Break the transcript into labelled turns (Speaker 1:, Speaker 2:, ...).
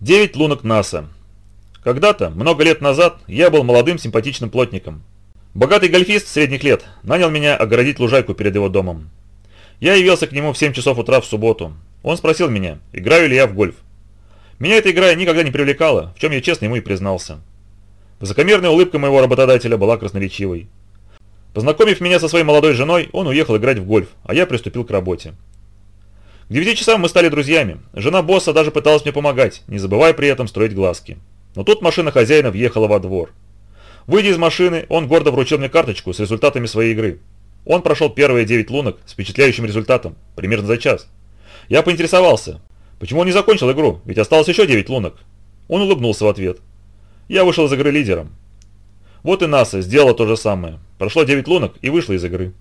Speaker 1: Девять лунок НАСА. Когда-то, много лет назад, я был молодым симпатичным плотником. Богатый гольфист средних лет нанял меня огородить лужайку перед его домом. Я явился к нему в 7 часов утра в субботу. Он спросил меня, играю ли я в гольф. Меня эта игра никогда не привлекала, в чем я честно ему и признался. Высокомерная улыбка моего работодателя была красноречивой. Познакомив меня со своей молодой женой, он уехал играть в гольф, а я приступил к работе. К 9 часам мы стали друзьями. Жена босса даже пыталась мне помогать, не забывая при этом строить глазки. Но тут машина хозяина въехала во двор. Выйдя из машины, он гордо вручил мне карточку с результатами своей игры. Он прошел первые 9 лунок с впечатляющим результатом, примерно за час. Я поинтересовался, почему он не закончил игру, ведь осталось еще 9 лунок. Он улыбнулся в ответ. Я вышел из игры лидером. Вот и НАСА сделала то же самое. Прошло 9 лунок и вышла из игры.